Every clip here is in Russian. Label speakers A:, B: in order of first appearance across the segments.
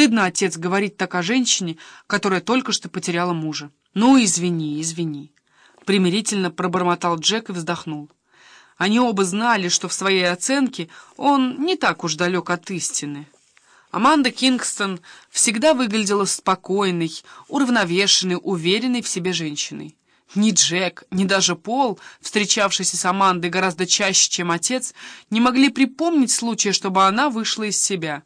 A: Стыдно, отец, говорить так о женщине, которая только что потеряла мужа. Ну, извини, извини. Примирительно пробормотал Джек и вздохнул. Они оба знали, что в своей оценке он не так уж далек от истины. Аманда Кингстон всегда выглядела спокойной, уравновешенной, уверенной в себе женщиной. Ни Джек, ни даже Пол, встречавшийся с Амандой гораздо чаще, чем отец, не могли припомнить случая, чтобы она вышла из себя.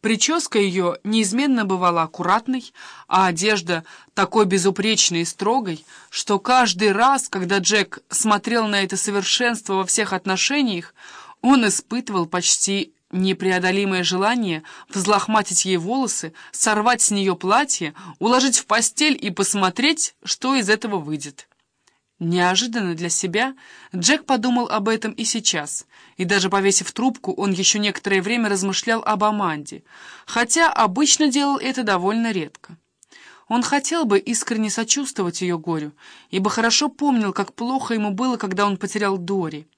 A: Прическа ее неизменно бывала аккуратной, а одежда такой безупречной и строгой, что каждый раз, когда Джек смотрел на это совершенство во всех отношениях, он испытывал почти непреодолимое желание взлохматить ей волосы, сорвать с нее платье, уложить в постель и посмотреть, что из этого выйдет. Неожиданно для себя Джек подумал об этом и сейчас, и даже повесив трубку, он еще некоторое время размышлял об Аманде, хотя обычно делал это довольно редко. Он хотел бы искренне сочувствовать ее горю, ибо хорошо помнил, как плохо ему было, когда он потерял Дори.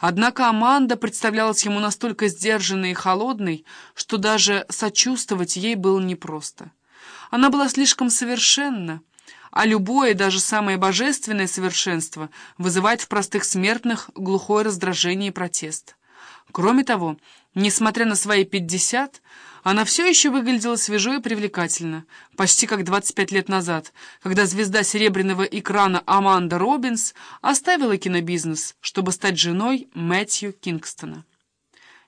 A: Однако Аманда представлялась ему настолько сдержанной и холодной, что даже сочувствовать ей было непросто. Она была слишком совершенна, а любое, даже самое божественное совершенство вызывает в простых смертных глухое раздражение и протест. Кроме того, несмотря на свои пятьдесят, она все еще выглядела свежо и привлекательно, почти как 25 лет назад, когда звезда серебряного экрана Аманда Робинс оставила кинобизнес, чтобы стать женой Мэтью Кингстона.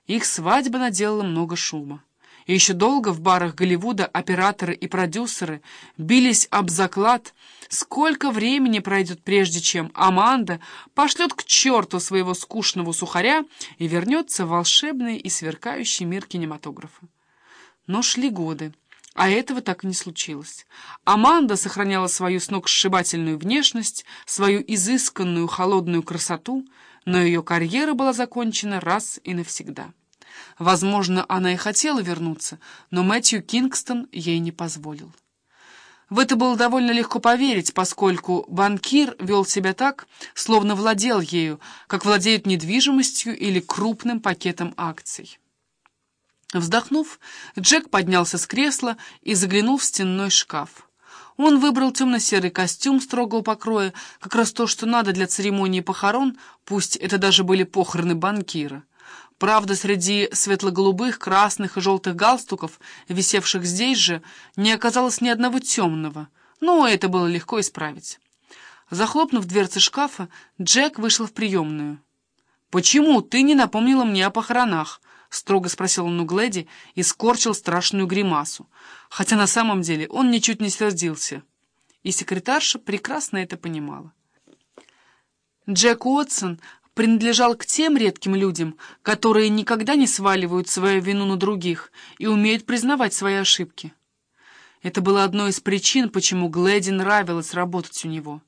A: Их свадьба наделала много шума. И еще долго в барах Голливуда операторы и продюсеры бились об заклад, сколько времени пройдет, прежде чем Аманда пошлет к черту своего скучного сухаря и вернется в волшебный и сверкающий мир кинематографа. Но шли годы, а этого так и не случилось. Аманда сохраняла свою сногсшибательную внешность, свою изысканную холодную красоту, но ее карьера была закончена раз и навсегда. Возможно, она и хотела вернуться, но Мэтью Кингстон ей не позволил. В это было довольно легко поверить, поскольку банкир вел себя так, словно владел ею, как владеют недвижимостью или крупным пакетом акций. Вздохнув, Джек поднялся с кресла и заглянул в стенной шкаф. Он выбрал темно-серый костюм строгого покроя, как раз то, что надо для церемонии похорон, пусть это даже были похороны банкира. Правда, среди светло-голубых, красных и желтых галстуков, висевших здесь же, не оказалось ни одного темного, но это было легко исправить. Захлопнув дверцы шкафа, Джек вышел в приемную. «Почему ты не напомнила мне о похоронах?» — строго спросил он у Глэди и скорчил страшную гримасу, хотя на самом деле он ничуть не сердился. И секретарша прекрасно это понимала. Джек Уотсон принадлежал к тем редким людям, которые никогда не сваливают свою вину на других и умеют признавать свои ошибки. Это было одной из причин, почему Глэди нравилось работать у него.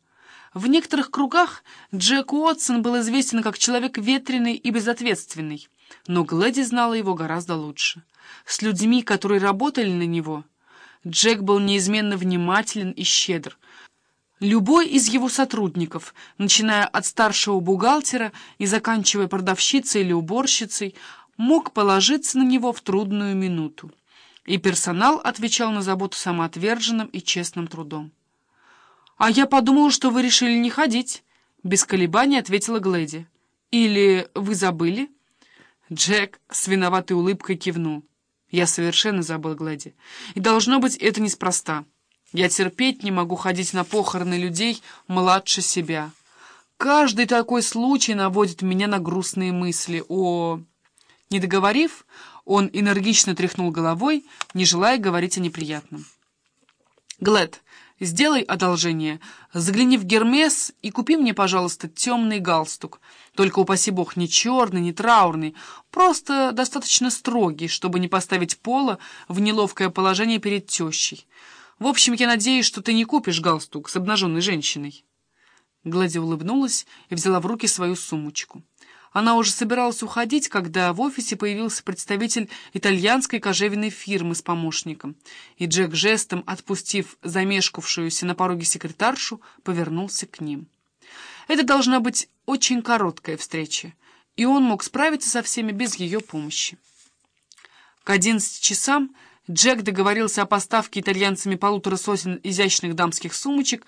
A: В некоторых кругах Джек Уотсон был известен как человек ветреный и безответственный, но Глэди знала его гораздо лучше. С людьми, которые работали на него, Джек был неизменно внимателен и щедр. Любой из его сотрудников, начиная от старшего бухгалтера и заканчивая продавщицей или уборщицей, мог положиться на него в трудную минуту. И персонал отвечал на заботу самоотверженным и честным трудом. «А я подумала, что вы решили не ходить», — без колебаний ответила Глэди. «Или вы забыли?» Джек с виноватой улыбкой кивнул. Я совершенно забыл Глэди. И должно быть, это неспроста. Я терпеть не могу ходить на похороны людей младше себя. Каждый такой случай наводит меня на грустные мысли о... Не договорив, он энергично тряхнул головой, не желая говорить о неприятном. «Глэд, Сделай одолжение, загляни в Гермес и купи мне, пожалуйста, темный галстук. Только, упаси бог, не черный, не траурный, просто достаточно строгий, чтобы не поставить Пола в неловкое положение перед тещей. В общем, я надеюсь, что ты не купишь галстук с обнаженной женщиной». Глади улыбнулась и взяла в руки свою сумочку. Она уже собиралась уходить, когда в офисе появился представитель итальянской кожевенной фирмы с помощником, и Джек жестом, отпустив замешкавшуюся на пороге секретаршу, повернулся к ним. Это должна быть очень короткая встреча, и он мог справиться со всеми без ее помощи. К одиннадцати часам Джек договорился о поставке итальянцами полутора сотен изящных дамских сумочек,